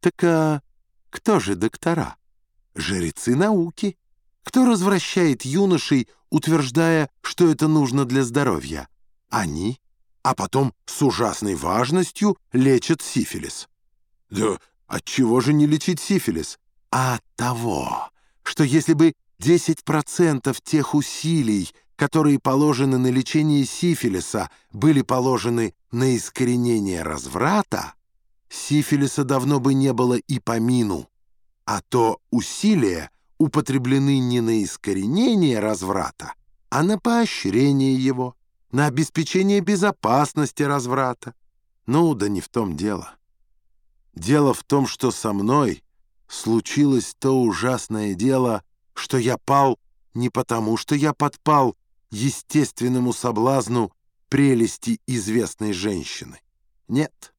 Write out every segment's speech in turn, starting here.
Так а кто же доктора? Жрецы науки. Кто развращает юношей, утверждая, что это нужно для здоровья? Они. А потом с ужасной важностью лечат сифилис. Да от чего же не лечить сифилис? А от того, что если бы 10% тех усилий, которые положены на лечение сифилиса, были положены на искоренение разврата, сифилиса давно бы не было и помину, а то усилия употреблены не на искоренение разврата, а на поощрение его, на обеспечение безопасности разврата. Ну, да не в том дело. Дело в том, что со мной случилось то ужасное дело, что я пал не потому, что я подпал естественному соблазну прелести известной женщины. Нет,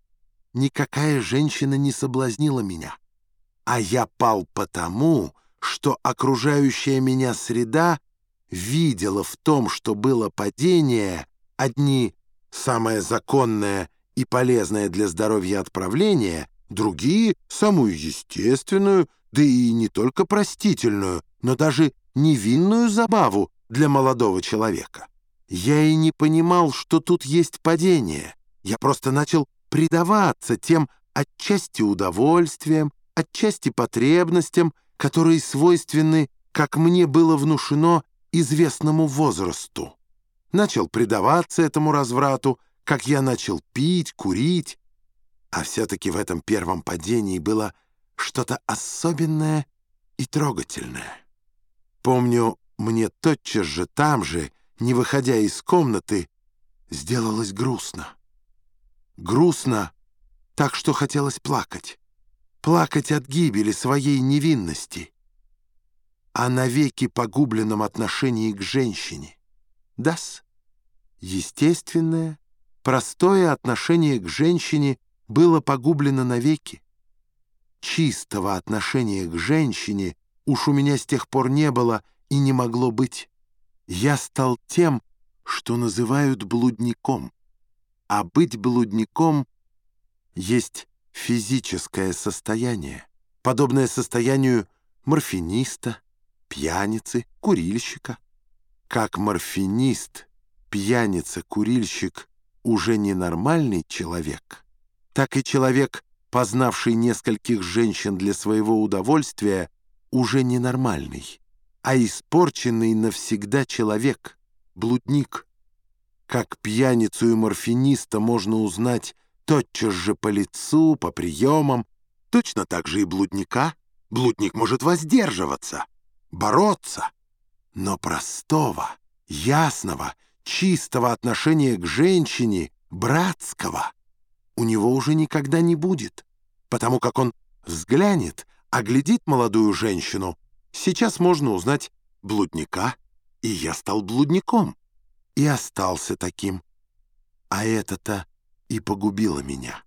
никакая женщина не соблазнила меня, а я пал потому, что окружающая меня среда видела в том, что было падение, одни самое законное и полезное для здоровья отправление, другие — самую естественную, да и не только простительную, но даже невинную забаву для молодого человека. Я и не понимал, что тут есть падение. Я просто начал предаваться тем отчасти удовольствиям, отчасти потребностям, которые свойственны, как мне было внушено, известному возрасту. Начал предаваться этому разврату, как я начал пить, курить. А все-таки в этом первом падении было что-то особенное и трогательное. Помню, мне тотчас же там же, не выходя из комнаты, сделалось грустно. Грустно, так что хотелось плакать. Плакать от гибели своей невинности. О навеки погубленном отношении к женщине. Дас. Естественное, простое отношение к женщине было погублено навеки. Чистого отношения к женщине уж у меня с тех пор не было и не могло быть. Я стал тем, что называют блудником. А быть блудником есть физическое состояние, подобное состоянию морфиниста, пьяницы, курильщика. Как морфинист, пьяница, курильщик уже ненормальный человек, так и человек, познавший нескольких женщин для своего удовольствия, уже ненормальный, а испорченный навсегда человек, блудник. Как пьяницу и морфиниста можно узнать тотчас же по лицу, по приемам, точно так же и блудника. Блудник может воздерживаться, бороться, но простого, ясного, чистого отношения к женщине, братского, у него уже никогда не будет, потому как он взглянет, оглядит молодую женщину. Сейчас можно узнать блудника, и я стал блудником, и остался таким. А это-то и погубило меня.